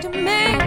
to me.